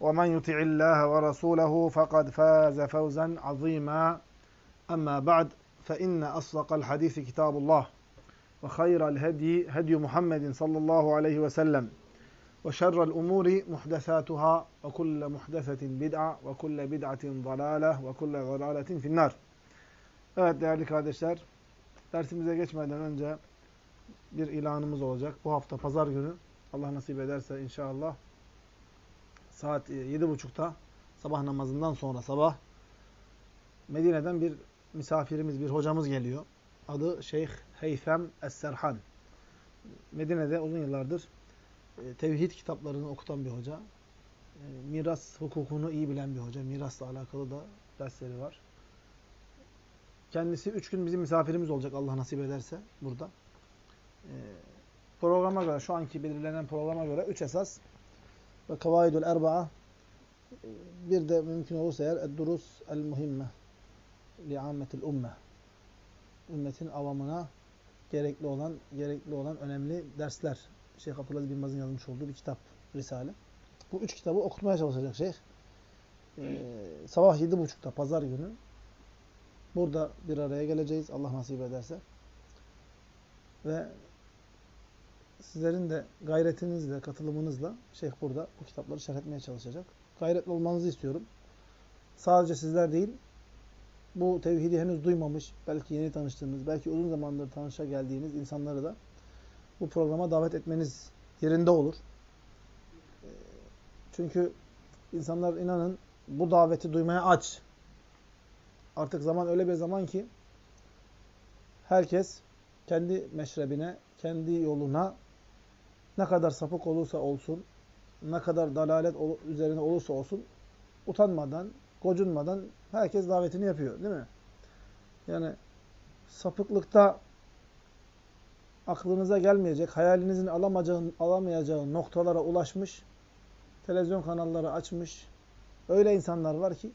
ومن يطع الله ورسوله فقد فاز فوزا عظيما أما بعد فإن أصدق الحديث كتاب الله وخير الهدي هدي محمد صلى الله عليه وسلم وشر الأمور محدثاتها وكل محدثة بدعة وكل بدعة ضلالة وكل ضلالة في النار Evet değerli kardeşler, dersimize geçmeden önce bir ilanımız olacak. Bu hafta pazar günü Allah nasip ederse inşallah saat yedi buçukta sabah namazından sonra sabah Medine'den bir misafirimiz, bir hocamız geliyor. Adı Şeyh Heyfem Es-Serhan. Medine'de uzun yıllardır e, tevhid kitaplarını okutan bir hoca. E, miras hukukunu iyi bilen bir hoca. Mirasla alakalı da dersleri var. Kendisi üç gün bizim misafirimiz olacak Allah nasip ederse burada. E, programa göre, şu anki belirlenen programa göre üç esas ve kavaidul erba'a bir de mümkün olursa eğer ed-durus el-muhimme li'ammetil umme ümmetin avamına gerekli olan gerekli olan önemli dersler. Şeyh Abdülaziz bin Baz'ın yazmış olduğu bir kitap, Risale. Bu üç kitabı okutmaya çalışacak Şeyh. Ee, sabah yedi buçukta pazar günü burada bir araya geleceğiz Allah nasip ederse. Ve sizlerin de gayretinizle, katılımınızla Şeyh burada bu kitapları şerh etmeye çalışacak. Gayretli olmanızı istiyorum. Sadece sizler değil, bu tevhidi henüz duymamış, belki yeni tanıştığınız, belki uzun zamandır tanışa geldiğiniz insanları da bu programa davet etmeniz yerinde olur. Çünkü insanlar inanın bu daveti duymaya aç. Artık zaman öyle bir zaman ki herkes kendi meşrebine, kendi yoluna ne kadar sapık olursa olsun, ne kadar dalalet üzerine olursa olsun utanmadan, gocunmadan herkes davetini yapıyor değil mi? Yani sapıklıkta aklınıza gelmeyecek, hayalinizin alamayacağı, alamayacağı noktalara ulaşmış, televizyon kanalları açmış, öyle insanlar var ki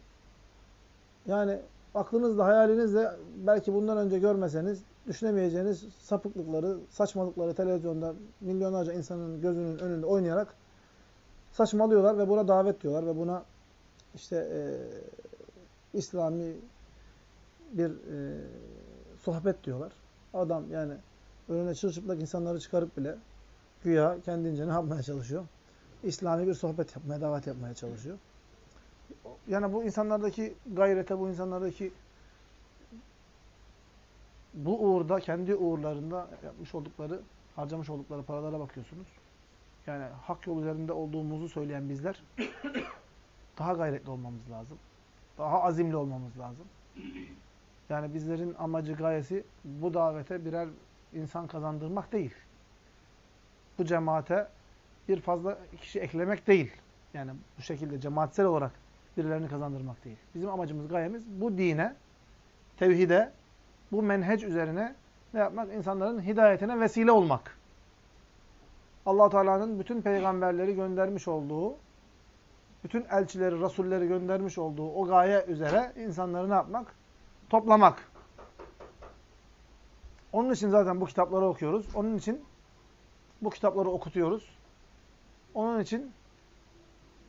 yani aklınızla, hayalinizle belki bundan önce görmeseniz düşünemeyeceğiniz sapıklıkları, saçmalıkları televizyonda milyonlarca insanın gözünün önünde oynayarak saçmalıyorlar ve buna davet diyorlar ve buna işte e, İslami bir e, sohbet diyorlar. Adam yani önüne çırçıplak insanları çıkarıp bile güya kendince ne yapmaya çalışıyor? İslami bir sohbet yapmaya, davet yapmaya çalışıyor. Yani bu insanlardaki gayrete, bu insanlardaki bu uğurda, kendi uğurlarında yapmış oldukları, harcamış oldukları paralara bakıyorsunuz. Yani hak yol üzerinde olduğumuzu söyleyen bizler daha gayretli olmamız lazım. Daha azimli olmamız lazım. Yani bizlerin amacı, gayesi bu davete birer insan kazandırmak değil. Bu cemaate bir fazla kişi eklemek değil. Yani bu şekilde cemaatsel olarak birilerini kazandırmak değil. Bizim amacımız, gayemiz bu dine, tevhide, bu menhec üzerine ne yapmak? İnsanların hidayetine vesile olmak. allah Teala'nın bütün peygamberleri göndermiş olduğu, bütün elçileri, rasulleri göndermiş olduğu o gaye üzere insanları ne yapmak? Toplamak. Onun için zaten bu kitapları okuyoruz. Onun için bu kitapları okutuyoruz. Onun için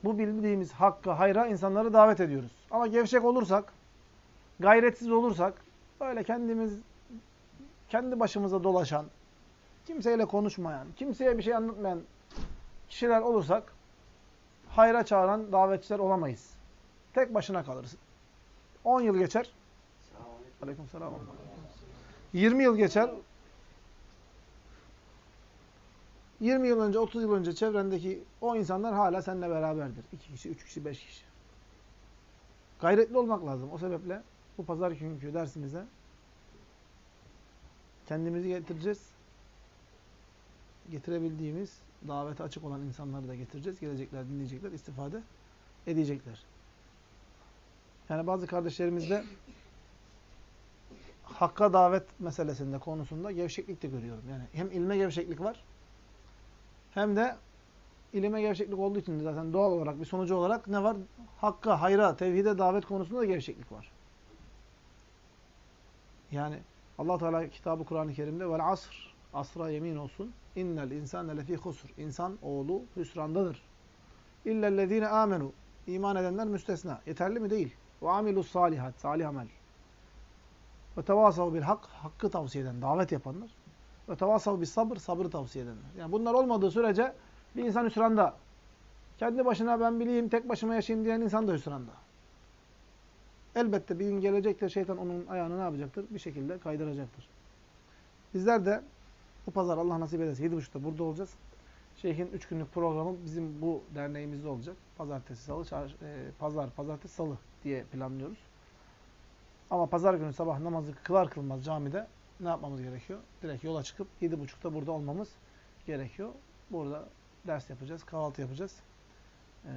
bu bildiğimiz hakka, hayra insanları davet ediyoruz. Ama gevşek olursak, gayretsiz olursak, böyle kendimiz, kendi başımıza dolaşan, kimseyle konuşmayan, kimseye bir şey anlatmayan kişiler olursak, hayra çağıran davetçiler olamayız. Tek başına kalırsın. 10 yıl geçer. Aleyküm selam. 20 yıl geçer. 20 yıl önce, 30 yıl önce çevrendeki o insanlar hala seninle beraberdir. 2 kişi, 3 kişi, 5 kişi. Gayretli olmak lazım. O sebeple bu pazar günkü dersimize kendimizi getireceğiz. Getirebildiğimiz, davete açık olan insanları da getireceğiz. Gelecekler, dinleyecekler, istifade edecekler. Yani bazı kardeşlerimizde hakka davet meselesinde, konusunda gevşeklik de görüyorum. Yani hem ilme gevşeklik var, hem de ilime gevşeklik olduğu için de zaten doğal olarak, bir sonucu olarak ne var? Hakka, hayra, tevhide davet konusunda da gevşeklik var. Yani allah Teala kitabı Kur'an-ı Kerim'de vel asr, asra yemin olsun. İnnel insane lefî husr. İnsan oğlu hüsrandadır. İllellezîne amenu. İman edenler müstesna. Yeterli mi? Değil. Ve amilus salihat. Salih amel. Ve tevasav bil hak. Hakkı tavsiye eden, davet yapanlar. Ve tevasav bil sabır. Sabrı tavsiye edenler. Yani bunlar olmadığı sürece bir insan hüsranda. Kendi başına ben bileyim, tek başıma yaşayayım diyen insan da hüsranda. Elbette bir gün gelecektir, şeytan onun ayağını ne yapacaktır? Bir şekilde kaydıracaktır. Bizler de bu pazar Allah nasip ederse 7.30'da burada olacağız. Şeyh'in 3 günlük programı bizim bu derneğimizde olacak. Pazartesi, salı, çar, e, pazar, pazartesi, salı diye planlıyoruz. Ama pazar günü sabah namazı kılar kılmaz camide ne yapmamız gerekiyor? Direkt yola çıkıp 7.30'da burada olmamız gerekiyor. Burada ders yapacağız, kahvaltı yapacağız. Ee,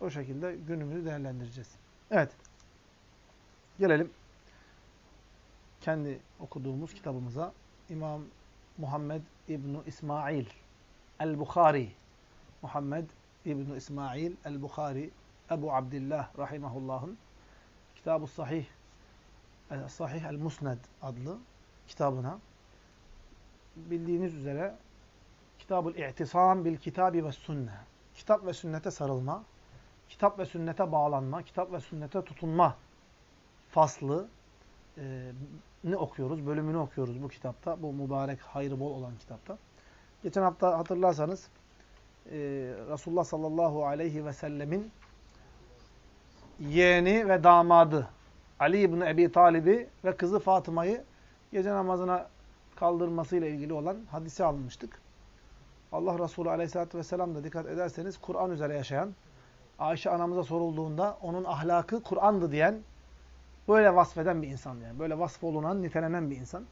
o şekilde günümüzü değerlendireceğiz. Evet. Gelelim kendi okuduğumuz kitabımıza. İmam Muhammed İbni İsmail El-Bukhari. Muhammed İbni İsmail El-Bukhari. Ebu Abdillah Rahimahullah'ın Kitab-ı Sahih Sahih El-Musned adlı kitabına. Bildiğiniz üzere Kitab-ül İ'tisam bil Kitabi ve Sünne. Kitap ve sünnete sarılma, kitap ve sünnete bağlanma, kitap ve sünnete tutunma faslı e, ne okuyoruz, bölümünü okuyoruz bu kitapta. Bu mübarek, hayrı bol olan kitapta. Geçen hafta hatırlarsanız e, Resulullah sallallahu aleyhi ve sellemin yeğeni ve damadı Ali İbni Ebi Talib'i ve kızı Fatıma'yı gece namazına kaldırmasıyla ilgili olan hadisi almıştık. Allah Resulü aleyhissalatü vesselam da dikkat ederseniz Kur'an üzere yaşayan, Ayşe anamıza sorulduğunda onun ahlakı Kur'an'dı diyen, böyle vasfeden bir insan yani. Böyle vasfolunan, nitelenen bir insan.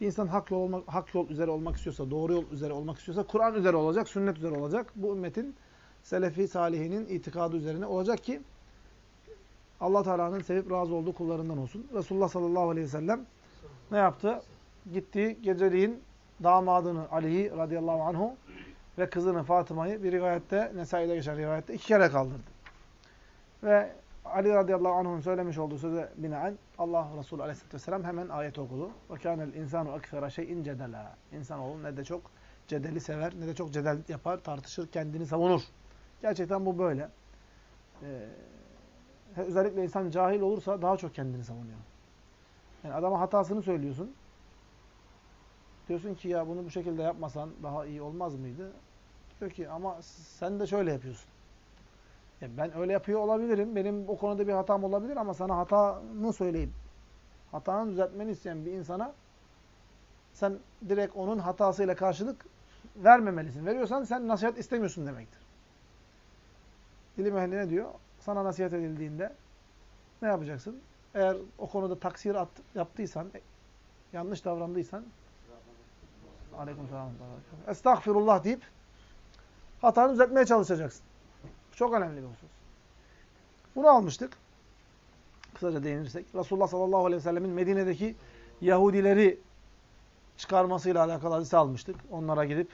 Bir insan hak yol, olmak, hak yol üzere olmak istiyorsa, doğru yol üzere olmak istiyorsa Kur'an üzere olacak, sünnet üzere olacak. Bu ümmetin selefi salihinin itikadı üzerine olacak ki Allah Teala'nın sevip razı olduğu kullarından olsun. Resulullah sallallahu aleyhi ve sellem ne yaptı? Gitti geceliğin damadını Ali'yi radıyallahu anhu ve kızını Fatıma'yı bir rivayette, Nesai'de geçen rivayette iki kere kaldırdı. Ve Ali radıyallahu anh'ın söylemiş olduğu söze binaen Allah Resulü aleyhisselatü vesselam hemen ayet okudu. وَكَانَ الْاِنْسَانُ اَكْفَرَ شَيْءٍ جَدَلًا İnsanoğlu ne de çok cedeli sever, ne de çok cedel yapar, tartışır, kendini savunur. Gerçekten bu böyle. Ee, özellikle insan cahil olursa daha çok kendini savunuyor. Yani adama hatasını söylüyorsun. Diyorsun ki ya bunu bu şekilde yapmasan daha iyi olmaz mıydı? Diyor ki ama sen de şöyle yapıyorsun. Ya ben öyle yapıyor olabilirim. Benim o konuda bir hatam olabilir ama sana hatanı söyleyip hatanı düzeltmeni isteyen bir insana sen direkt onun hatasıyla karşılık vermemelisin. Veriyorsan sen nasihat istemiyorsun demektir. İlim ehli ne diyor? Sana nasihat edildiğinde ne yapacaksın? Eğer o konuda taksir at, yaptıysan, yanlış davrandıysan Aleykümselam. Estağfirullah deyip hatanı düzeltmeye çalışacaksın. Çok önemli bir husus. Bunu almıştık. Kısaca değinirsek. Resulullah sallallahu aleyhi ve sellemin Medine'deki Yahudileri çıkarmasıyla alakalı hadise almıştık. Onlara gidip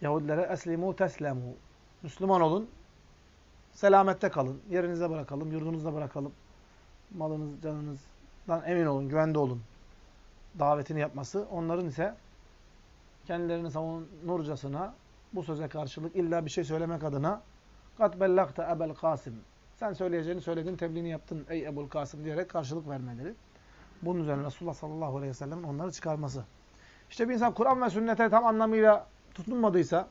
Yahudilere eslimu teslemu. Müslüman olun. Selamette kalın. Yerinize bırakalım. Yurdunuzda bırakalım. Malınız, canınızdan emin olun. Güvende olun davetini yapması, onların ise kendilerini savunurcasına bu söze karşılık illa bir şey söylemek adına kat bellakta ebel Kasım sen söyleyeceğini söyledin, tebliğini yaptın ey Ebul Kasım diyerek karşılık vermeleri. Bunun üzerine Resulullah sallallahu aleyhi ve sellem'in onları çıkarması. İşte bir insan Kur'an ve sünnete tam anlamıyla tutunmadıysa,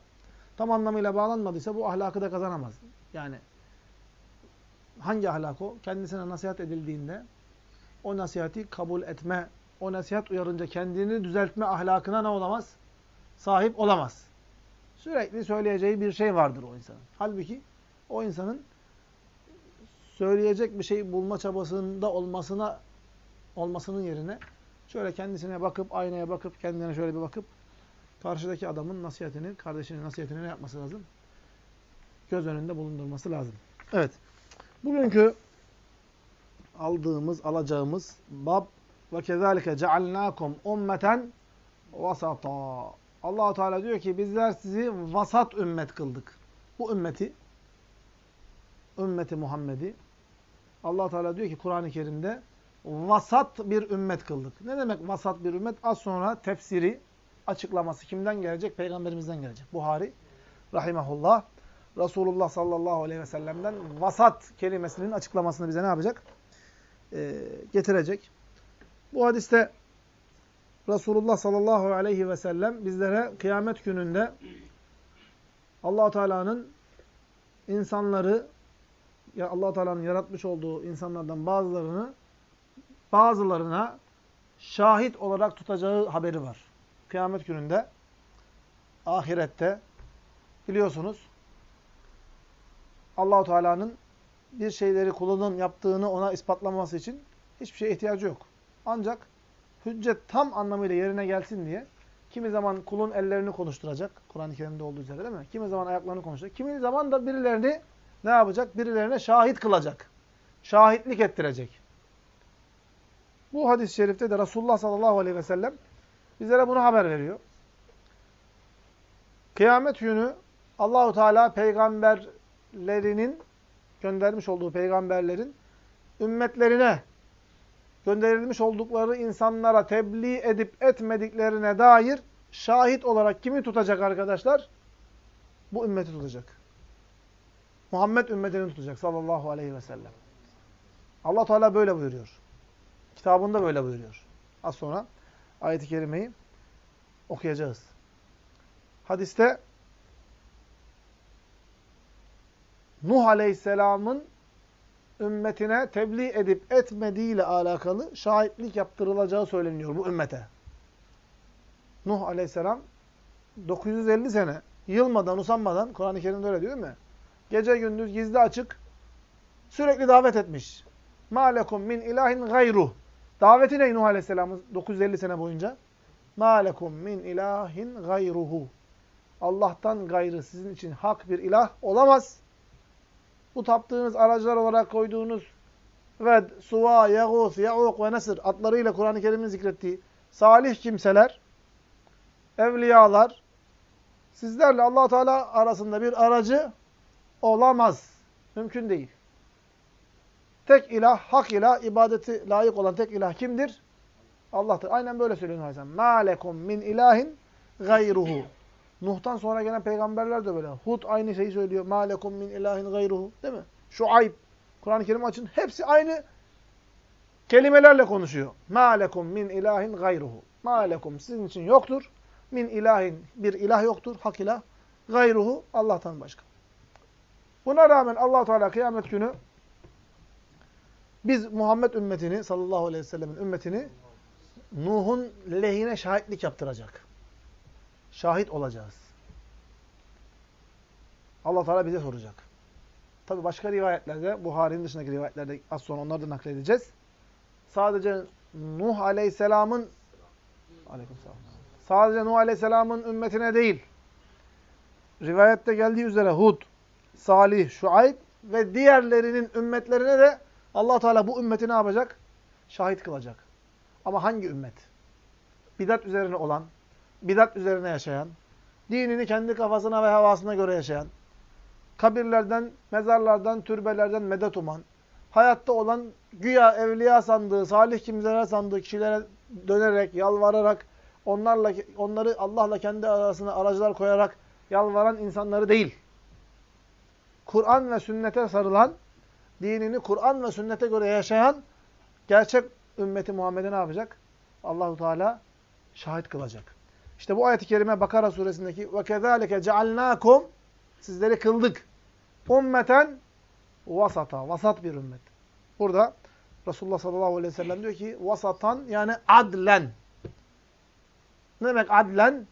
tam anlamıyla bağlanmadıysa bu ahlakı da kazanamaz. Yani hangi ahlak o? Kendisine nasihat edildiğinde o nasihati kabul etme, o nasihat uyarınca kendini düzeltme ahlakına ne olamaz? Sahip olamaz. Sürekli söyleyeceği bir şey vardır o insanın. Halbuki o insanın söyleyecek bir şey bulma çabasında olmasına olmasının yerine şöyle kendisine bakıp, aynaya bakıp, kendine şöyle bir bakıp karşıdaki adamın nasihatini, kardeşinin nasihatini ne yapması lazım? Göz önünde bulundurması lazım. Evet. Bugünkü aldığımız, alacağımız bab ve kezalike cealnakum ummeten vasata. Allah Teala diyor ki bizler sizi vasat ümmet kıldık. Bu ümmeti ümmeti Muhammed'i Allah Teala diyor ki Kur'an-ı Kerim'de vasat bir ümmet kıldık. Ne demek vasat bir ümmet? Az sonra tefsiri, açıklaması kimden gelecek? Peygamberimizden gelecek. Buhari rahimahullah Resulullah sallallahu aleyhi ve sellem'den vasat kelimesinin açıklamasını bize ne yapacak? Ee, getirecek. Bu hadiste Resulullah sallallahu aleyhi ve sellem bizlere kıyamet gününde allah Teala'nın insanları ya allah Teala'nın yaratmış olduğu insanlardan bazılarını bazılarına şahit olarak tutacağı haberi var. Kıyamet gününde ahirette biliyorsunuz Allahu Teala'nın bir şeyleri kulunun yaptığını ona ispatlaması için hiçbir şeye ihtiyacı yok. Ancak hüccet tam anlamıyla yerine gelsin diye kimi zaman kulun ellerini konuşturacak. Kur'an-ı Kerim'de olduğu üzere değil mi? Kimi zaman ayaklarını konuşturacak. Kimi zaman da birilerini ne yapacak? Birilerine şahit kılacak. Şahitlik ettirecek. Bu hadis-i şerifte de Resulullah sallallahu aleyhi ve sellem bizlere bunu haber veriyor. Kıyamet günü Allahu Teala peygamberlerinin göndermiş olduğu peygamberlerin ümmetlerine gönderilmiş oldukları insanlara tebliğ edip etmediklerine dair şahit olarak kimi tutacak arkadaşlar? Bu ümmeti tutacak. Muhammed ümmetini tutacak sallallahu aleyhi ve sellem. Allah Teala böyle buyuruyor. Kitabında böyle buyuruyor. Az sonra ayet-i kerimeyi okuyacağız. Hadiste Nuh Aleyhisselam'ın ümmetine tebliğ edip etmediğiyle alakalı şahitlik yaptırılacağı söyleniyor bu ümmete. Nuh aleyhisselam 950 sene yılmadan, usanmadan, Kur'an-ı Kerim'de öyle diyor değil mi? Gece gündüz gizli açık sürekli davet etmiş. Ma lekum min ilahin gayru. Daveti ne Nuh aleyhisselamın 950 sene boyunca? Ma lekum min ilahin gayruhu. Allah'tan gayrı sizin için hak bir ilah olamaz. Bu taptığınız aracılar olarak koyduğunuz Ved, Suva, Yağuz, Ya'uk ve Nesr adlarıyla Kur'an-ı Kerim'in zikrettiği salih kimseler, evliyalar, sizlerle allah Teala arasında bir aracı olamaz. Mümkün değil. Tek ilah, hak ilah, ibadeti layık olan tek ilah kimdir? Allah'tır. Aynen böyle söylüyor Aleyhisselam. مَا لَكُمْ min ilahin gayruhu. Nuh'tan sonra gelen peygamberler de böyle. Hud aynı şeyi söylüyor. مَا لَكُمْ min ilahin gayruhu. Değil mi? Şuayb. Kur'an-ı Kerim açın. Hepsi aynı kelimelerle konuşuyor. مَا لَكُمْ min ilahin gayruhu. مَا لَكُمْ sizin için yoktur. Min ilahin bir ilah yoktur. Hak ilah. Gayruhu Allah'tan başka. Buna rağmen allah Teala kıyamet günü biz Muhammed ümmetini sallallahu aleyhi ve sellemin ümmetini Nuh'un lehine şahitlik yaptıracak. Şahit olacağız. Allah Teala bize soracak. Tabi başka rivayetlerde, Buhari'nin dışındaki rivayetlerde az sonra onları da nakledeceğiz. Sadece Nuh Aleyhisselam'ın Aleykümselam. Sadece Nuh Aleyhisselam'ın ümmetine değil. Rivayette geldiği üzere Hud, Salih, Şuayb ve diğerlerinin ümmetlerine de allah Teala bu ümmeti ne yapacak? Şahit kılacak. Ama hangi ümmet? Bidat üzerine olan, bidat üzerine yaşayan, dinini kendi kafasına ve havasına göre yaşayan, kabirlerden, mezarlardan, türbelerden medet uman, hayatta olan güya evliya sandığı, salih kimseler sandığı kişilere dönerek, yalvararak, onlarla onları Allah'la kendi arasına aracılar koyarak yalvaran insanları değil. Kur'an ve sünnete sarılan, dinini Kur'an ve sünnete göre yaşayan gerçek ümmeti Muhammed'e ne yapacak? Allahu Teala şahit kılacak. İşte bu ayet-i kerime Bakara suresindeki kezalike cealnakum sizleri kıldık. Ummeten vasata, vasat bir ümmet. Burada Resulullah sallallahu aleyhi ve sellem diyor ki vasatan yani adlen. Ne demek adlen?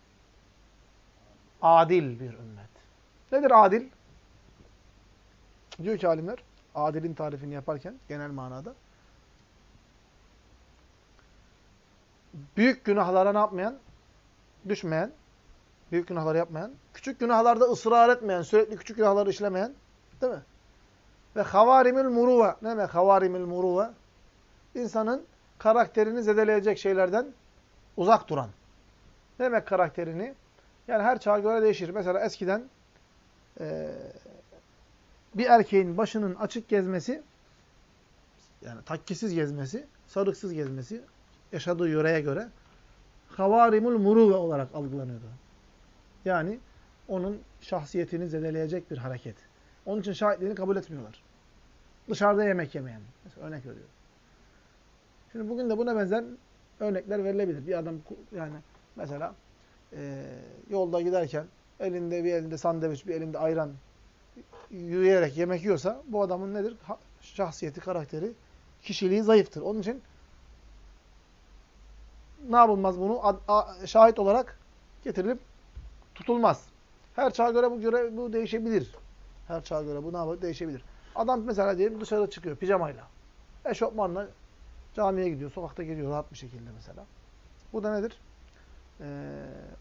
Adil bir ümmet. Nedir adil? Diyor ki alimler, adilin tarifini yaparken genel manada büyük günahlara ne yapmayan? Düşmeyen, büyük günahları yapmayan, küçük günahlarda ısrar etmeyen, sürekli küçük günahları işlemeyen, değil mi? Ve havarimül muruva. Ne demek havarimül muruva? İnsanın karakterini zedeleyecek şeylerden uzak duran. Ne demek karakterini? Yani her çağa göre değişir. Mesela eskiden e, bir erkeğin başının açık gezmesi, yani takkisiz gezmesi, sarıksız gezmesi, yaşadığı yöreye göre havarimul muruve olarak algılanıyordu. Yani onun şahsiyetini zedeleyecek bir hareket. Onun için şahitliğini kabul etmiyorlar. Dışarıda yemek yemeyen. Mesela örnek veriyorum. Şimdi bugün de buna benzer örnekler verilebilir. Bir adam yani mesela e, yolda giderken elinde bir elinde sandviç, bir elinde ayran yürüyerek yemek yiyorsa bu adamın nedir? Şahsiyeti, karakteri, kişiliği zayıftır. Onun için ne yapılmaz bunu? Şahit olarak getirilip tutulmaz. Her çağa göre bu göre bu değişebilir. Her çağa göre bu ne yapar? Değişebilir. Adam mesela diyelim dışarı çıkıyor pijamayla. Eşofmanla camiye gidiyor. Sokakta geliyor rahat bir şekilde mesela. Bu da nedir? Ee,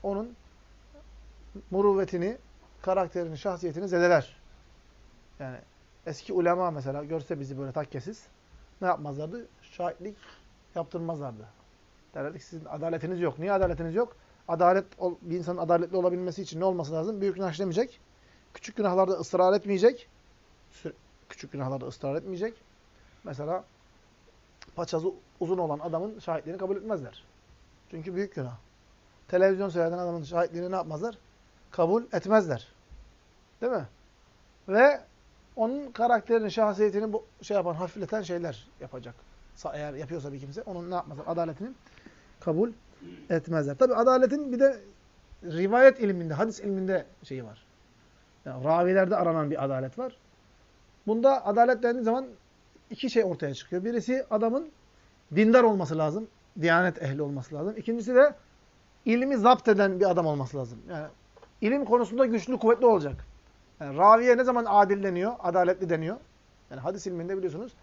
onun muruvvetini, karakterini, şahsiyetini zedeler. Yani eski ulema mesela görse bizi böyle takkesiz ne yapmazlardı? Şahitlik yaptırmazlardı. Derlerdi ki sizin adaletiniz yok. Niye adaletiniz yok? Adalet, bir insanın adaletli olabilmesi için ne olması lazım? Büyük günah işlemeyecek. Küçük günahlarda ısrar etmeyecek. Küçük günahlarda ısrar etmeyecek. Mesela paçası uzun olan adamın şahitliğini kabul etmezler. Çünkü büyük günah. Televizyon seyreden adamın şahitliğini ne yapmazlar? Kabul etmezler. Değil mi? Ve onun karakterini, şahsiyetini bu şey yapan, hafifleten şeyler yapacak. Eğer yapıyorsa bir kimse onun ne yapmazlar? Adaletini kabul etmezler. Tabi adaletin bir de rivayet ilminde, hadis ilminde şeyi var. Yani ravilerde aranan bir adalet var. Bunda adalet dendiği zaman iki şey ortaya çıkıyor. Birisi adamın dindar olması lazım. Diyanet ehli olması lazım. İkincisi de ilmi zapt eden bir adam olması lazım. Yani ilim konusunda güçlü, kuvvetli olacak. Yani raviye ne zaman adil deniyor, adaletli deniyor? Yani hadis ilminde biliyorsunuz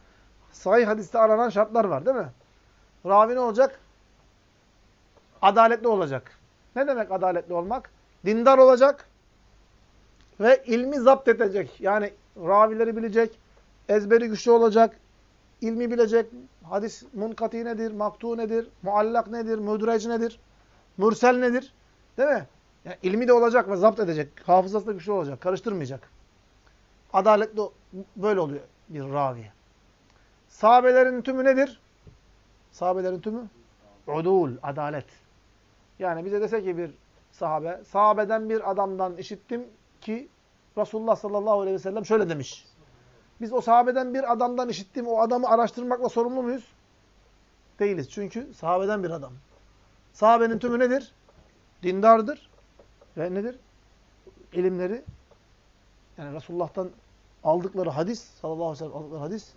sahih hadiste aranan şartlar var değil mi? Ravi ne olacak? Adaletli olacak. Ne demek adaletli olmak? Dindar olacak ve ilmi zapt edecek. Yani ravileri bilecek, ezberi güçlü olacak, ilmi bilecek, hadis munkati nedir, maktu nedir, muallak nedir, müdrec nedir, mürsel nedir? Değil mi? Yani ilmi de olacak ve zapt edecek. Hafızası da güçlü olacak. Karıştırmayacak. Adaletli böyle oluyor bir ravi. Sahabelerin tümü nedir? Sahabelerin tümü? Udul, adalet. Yani bize dese ki bir sahabe, sahabeden bir adamdan işittim ki Resulullah sallallahu aleyhi ve sellem şöyle demiş. Biz o sahabeden bir adamdan işittim, o adamı araştırmakla sorumlu muyuz? Değiliz. Çünkü sahabeden bir adam. Sahabenin tümü nedir? Dindardır. Ve nedir? İlimleri, yani Resulullah'tan aldıkları hadis, sallallahu aleyhi ve sellem aldıkları hadis,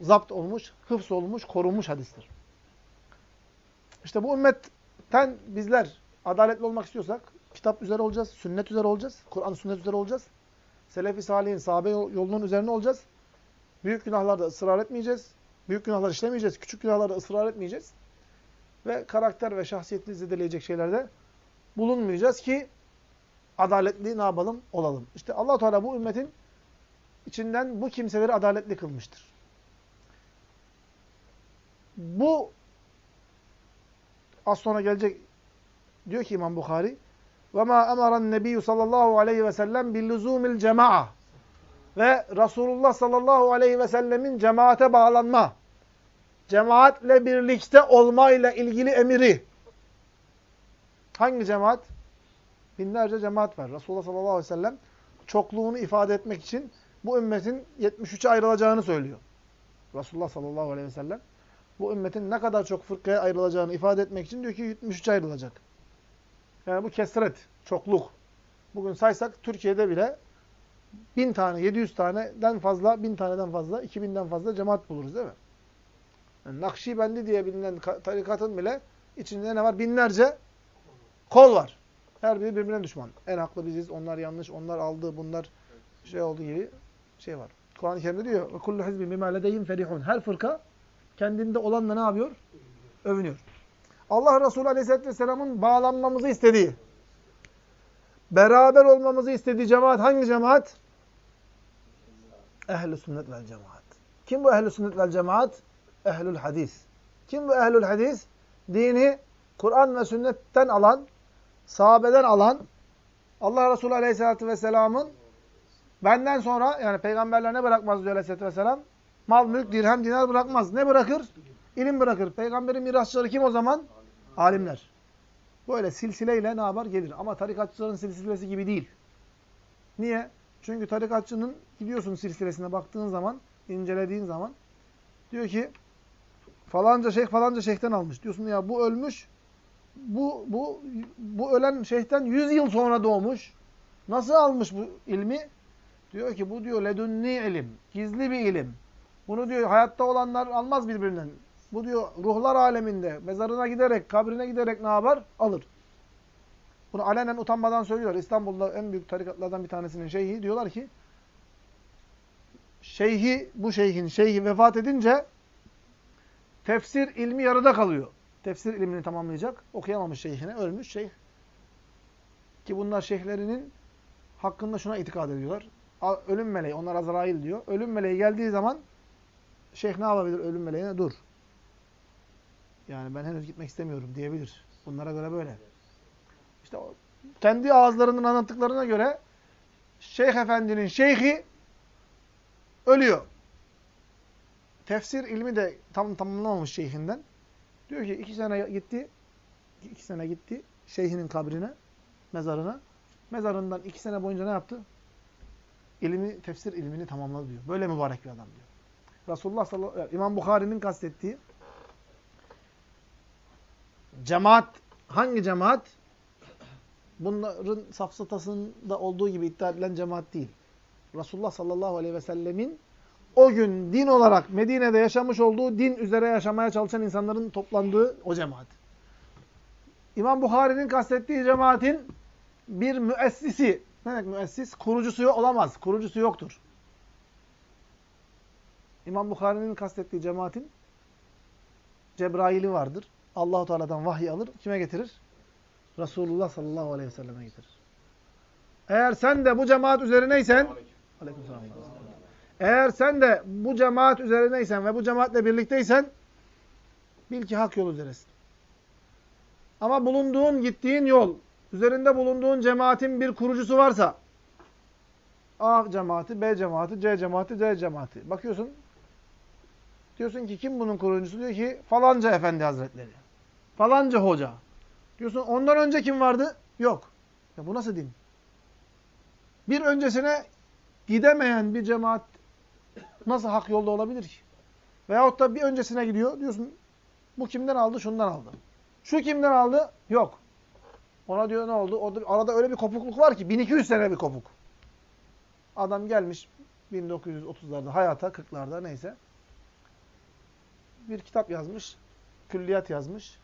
zapt olmuş, hıfz olmuş, korunmuş hadistir. İşte bu ümmetten bizler adaletli olmak istiyorsak, kitap üzere olacağız, sünnet üzere olacağız, Kur'an sünnet üzere olacağız. Selefi salihin, sahabe yolunun üzerine olacağız. Büyük günahlarda ısrar etmeyeceğiz. Büyük günahlar işlemeyeceğiz. Küçük günahlarda ısrar etmeyeceğiz. Ve karakter ve şahsiyetini zedeleyecek şeylerde bulunmayacağız ki adaletli ne yapalım? Olalım. İşte allah Teala bu ümmetin içinden bu kimseleri adaletli kılmıştır. Bu Az sonra gelecek diyor ki İmam Bukhari ve ma emaren nebiyyü sallallahu aleyhi ve sellem billüzumil cema'a ve Resulullah sallallahu aleyhi ve sellemin cemaate bağlanma, cemaatle birlikte olmayla ilgili emiri. Hangi cemaat? Binlerce cemaat var. Resulullah sallallahu aleyhi ve sellem çokluğunu ifade etmek için bu ümmetin 73'e ayrılacağını söylüyor. Resulullah sallallahu aleyhi ve sellem bu ümmetin ne kadar çok fırkaya ayrılacağını ifade etmek için diyor ki 73'e ayrılacak. Yani bu kesret, çokluk. Bugün saysak Türkiye'de bile bin tane, 700 taneden fazla, bin taneden fazla, 2000'den fazla cemaat buluruz değil mi? Yani Nakşibendi diye bilinen tarikatın bile içinde ne var? Binlerce kol var. Her biri birbirine düşman. En haklı biziz, onlar yanlış, onlar aldı, bunlar şey oldu gibi şey var. Kur'an-ı Kerim'de diyor kullu hizbin bima ledeyhim ferihun. Her fırka kendinde olanla ne yapıyor? Övünüyor. Allah Resulü Aleyhisselatü Vesselam'ın bağlanmamızı istediği, beraber olmamızı istediği cemaat hangi cemaat? Ehl-i sünnet vel cemaat. Kim bu ehl-i sünnet vel cemaat? Ehlül hadis. Kim bu ehlül hadis? Dini Kur'an ve sünnetten alan, sahabeden alan, Allah Resulü Aleyhisselatü Vesselam'ın benden sonra, yani peygamberler ne bırakmaz diyor Aleyhisselatü Vesselam? Mal, mülk, dirhem, dinar bırakmaz. Ne bırakır? İlim bırakır. Peygamberin mirasçıları kim o zaman? Alimler. Böyle silsileyle ne yapar? Gelir. Ama tarikatçıların silsilesi gibi değil. Niye? Çünkü tarikatçının gidiyorsun silsilesine baktığın zaman, incelediğin zaman diyor ki falanca şeyh falanca şeyhten almış. Diyorsun ya bu ölmüş. Bu bu bu ölen şeyhten 100 yıl sonra doğmuş. Nasıl almış bu ilmi? Diyor ki bu diyor ledünni ilim. Gizli bir ilim. Bunu diyor hayatta olanlar almaz birbirinden. Bu diyor ruhlar aleminde mezarına giderek, kabrine giderek ne yapar? Alır. Bunu alenen utanmadan söylüyor. İstanbul'da en büyük tarikatlardan bir tanesinin şeyhi diyorlar ki şeyhi, bu şeyhin şeyhi vefat edince tefsir ilmi yarıda kalıyor. Tefsir ilmini tamamlayacak. Okuyamamış şeyhine. Ölmüş şeyh. Ki bunlar şeyhlerinin hakkında şuna itikad ediyorlar. Ölüm meleği, onlar Azrail diyor. Ölüm meleği geldiği zaman şeyh ne yapabilir ölüm meleğine? Dur. Yani ben henüz gitmek istemiyorum diyebilir. Bunlara göre böyle. İşte kendi ağızlarının anlattıklarına göre Şeyh Efendi'nin şeyhi ölüyor. Tefsir ilmi de tam tamamlamamış şeyhinden. Diyor ki iki sene gitti, iki sene gitti şeyhinin kabrine, mezarına. Mezarından iki sene boyunca ne yaptı? İlmi, tefsir ilmini tamamladı diyor. Böyle mübarek bir adam diyor. Resulullah sallallahu İmam Bukhari'nin kastettiği cemaat, hangi cemaat? Bunların safsatasında olduğu gibi iddia edilen cemaat değil. Resulullah sallallahu aleyhi ve sellemin o gün din olarak Medine'de yaşamış olduğu din üzere yaşamaya çalışan insanların toplandığı o cemaat. İmam Bukhari'nin kastettiği cemaatin bir müessisi, ne demek müessis? Kurucusu olamaz. Kurucusu yoktur. İmam Bukhari'nin kastettiği cemaatin Cebrail'i vardır. Allahu Teala'dan vahiy alır. Kime getirir? Resulullah sallallahu aleyhi ve selleme getirir. Eğer sen de bu cemaat üzerineysen. Eğer sen de bu cemaat üzerineysen ve bu cemaatle birlikteysen bil ki hak yol üzeresin. Ama bulunduğun, gittiğin yol, üzerinde bulunduğun cemaatin bir kurucusu varsa A cemaati, B cemaati, C cemaati, D cemaati. Bakıyorsun diyorsun ki kim bunun kurucusu? Diyor ki falanca efendi hazretleri. Falanca hoca. Diyorsun ondan önce kim vardı? Yok. Ya bu nasıl din? Bir öncesine gidemeyen bir cemaat nasıl hak yolda olabilir ki? Veyahut da bir öncesine gidiyor. Diyorsun bu kimden aldı? Şundan aldı. Şu kimden aldı? Yok. Ona diyor ne oldu? Orada, arada öyle bir kopukluk var ki 1200 sene bir kopuk. Adam gelmiş 1930'larda hayata, 40'larda neyse. Bir kitap yazmış. Külliyat yazmış.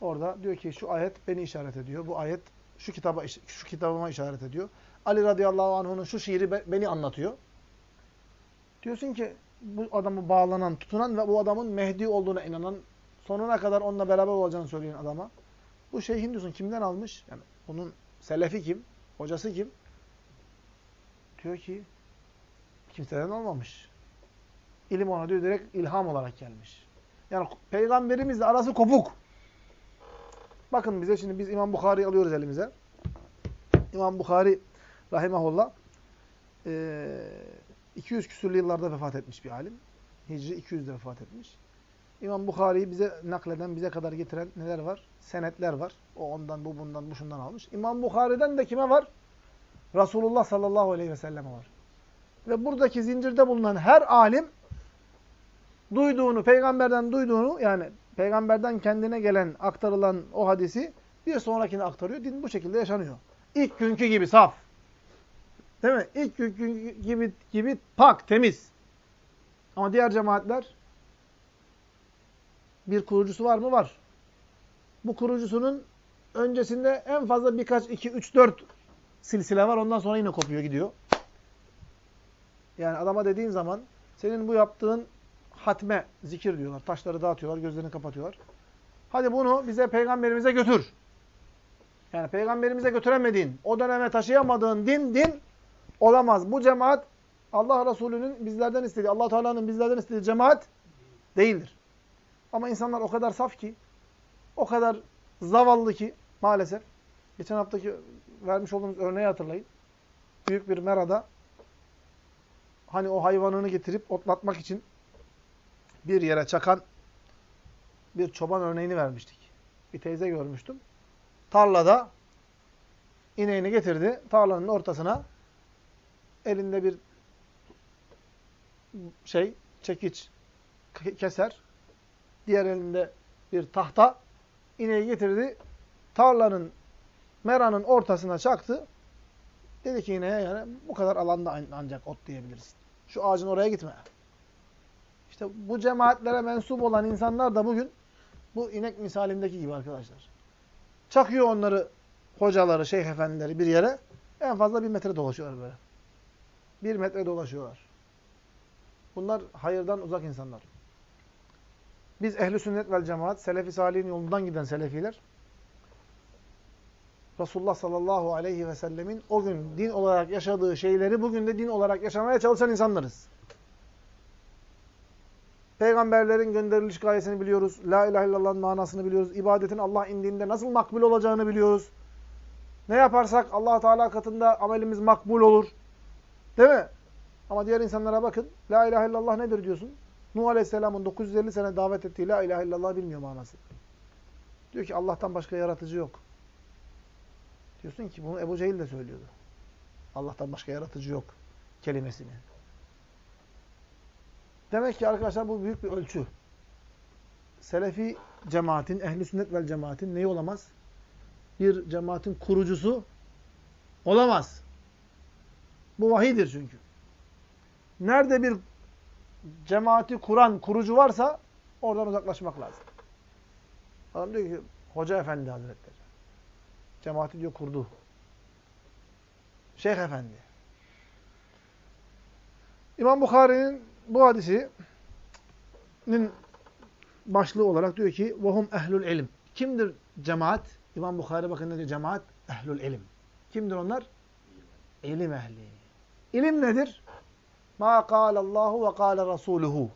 Orada diyor ki şu ayet beni işaret ediyor. Bu ayet şu kitaba şu kitabıma işaret ediyor. Ali radıyallahu anh'ın şu şiiri beni anlatıyor. Diyorsun ki bu adamı bağlanan, tutunan ve bu adamın Mehdi olduğuna inanan, sonuna kadar onunla beraber olacağını söyleyen adama. Bu şeyhin diyorsun kimden almış? Yani bunun selefi kim? Hocası kim? Diyor ki kimseden olmamış. İlim ona diyor direkt ilham olarak gelmiş. Yani peygamberimizle arası kopuk. Bakın bize şimdi biz İmam Bukhari'yi alıyoruz elimize. İmam Bukhari rahimahullah e, 200 küsürlü yıllarda vefat etmiş bir alim. Hicri 200'de vefat etmiş. İmam Bukhari'yi bize nakleden, bize kadar getiren neler var? Senetler var. O ondan, bu bundan, bu şundan almış. İmam Bukhari'den de kime var? Resulullah sallallahu aleyhi ve selleme var. Ve buradaki zincirde bulunan her alim duyduğunu, peygamberden duyduğunu yani peygamberden kendine gelen, aktarılan o hadisi bir sonrakine aktarıyor. Din bu şekilde yaşanıyor. İlk günkü gibi saf. Değil mi? İlk gün gibi, gibi pak, temiz. Ama diğer cemaatler bir kurucusu var mı? Var. Bu kurucusunun öncesinde en fazla birkaç, iki, üç, dört silsile var. Ondan sonra yine kopuyor gidiyor. Yani adama dediğin zaman senin bu yaptığın hatme, zikir diyorlar. Taşları dağıtıyorlar, gözlerini kapatıyorlar. Hadi bunu bize peygamberimize götür. Yani peygamberimize götüremediğin, o döneme taşıyamadığın din, din olamaz. Bu cemaat Allah Resulü'nün bizlerden istediği, allah Teala'nın bizlerden istediği cemaat değildir. Ama insanlar o kadar saf ki, o kadar zavallı ki maalesef. Geçen haftaki vermiş olduğumuz örneği hatırlayın. Büyük bir merada hani o hayvanını getirip otlatmak için bir yere çakan bir çoban örneğini vermiştik. Bir teyze görmüştüm. Tarlada ineğini getirdi. Tarlanın ortasına elinde bir şey, çekiç keser. Diğer elinde bir tahta. ineği getirdi. Tarlanın, meranın ortasına çaktı. Dedi ki ineğe yani bu kadar alanda ancak ot diyebilirsin. Şu ağacın oraya gitme. İşte bu cemaatlere mensup olan insanlar da bugün bu inek misalindeki gibi arkadaşlar. Çakıyor onları hocaları, şeyh efendileri bir yere. En fazla bir metre dolaşıyorlar böyle. Bir metre dolaşıyorlar. Bunlar hayırdan uzak insanlar. Biz ehli sünnet vel cemaat, selefi salihin yolundan giden selefiler, Resulullah sallallahu aleyhi ve sellemin o gün din olarak yaşadığı şeyleri bugün de din olarak yaşamaya çalışan insanlarız. Peygamberlerin gönderiliş gayesini biliyoruz. La ilahe illallah'ın manasını biliyoruz. İbadetin Allah indiğinde nasıl makbul olacağını biliyoruz. Ne yaparsak allah Teala katında amelimiz makbul olur. Değil mi? Ama diğer insanlara bakın. La ilahe illallah nedir diyorsun? Nuh Aleyhisselam'ın 950 sene davet ettiği La ilahe illallah bilmiyor manası. Diyor ki Allah'tan başka yaratıcı yok. Diyorsun ki bunu Ebu Cehil de söylüyordu. Allah'tan başka yaratıcı yok kelimesini. Demek ki arkadaşlar bu büyük bir ölçü. Selefi cemaatin, ehli sünnet vel cemaatin neyi olamaz? Bir cemaatin kurucusu olamaz. Bu vahidir çünkü. Nerede bir cemaati kuran kurucu varsa oradan uzaklaşmak lazım. Adam diyor ki Hoca Efendi Hazretleri. Cemaati diyor kurdu. Şeyh Efendi. İmam Bukhari'nin bu hadisinin başlığı olarak diyor ki vahum ehlul ilim. Kimdir cemaat? İmam Bukhari bakın ne diyor? Cemaat ehlul ilim. Kimdir onlar? İlim ehli. İlim nedir? Ma kâlallahu ve kâle rasûluhu.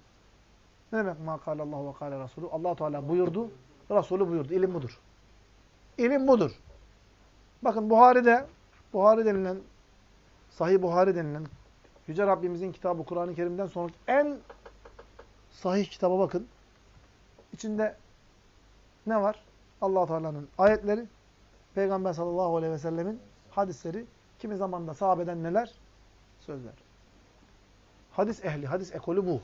Ne demek ma kâlallahu ve kâle rasûluhu? allah Teala buyurdu, Resulü buyurdu. İlim budur. İlim budur. Bakın Buhari'de, Buhari denilen, Sahih Buhari denilen Yüce Rabbimizin kitabı Kur'an-ı Kerim'den sonra en sahih kitaba bakın. İçinde ne var? allah Teala'nın ayetleri, Peygamber sallallahu aleyhi ve sellemin hadisleri, kimi zaman da sahabeden neler? Sözler. Hadis ehli, hadis ekolü bu.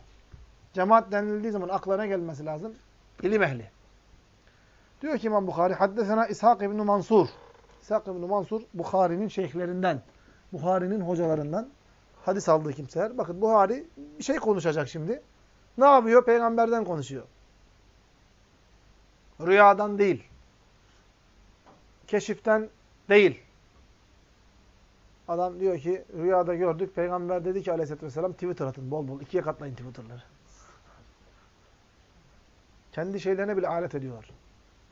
Cemaat denildiği zaman aklına gelmesi lazım. İlim ehli. Diyor ki İmam Bukhari, Haddesena İshak İbn Mansur. İshak İbn Mansur, Bukhari'nin şeyhlerinden, Bukhari'nin hocalarından hadis aldığı kimseler. Bakın Buhari bir şey konuşacak şimdi. Ne yapıyor? Peygamberden konuşuyor. Rüyadan değil. Keşiften değil. Adam diyor ki rüyada gördük. Peygamber dedi ki aleyhissalatü vesselam Twitter atın bol bol. ikiye katlayın Twitter'ları. Kendi şeylerine bile alet ediyorlar.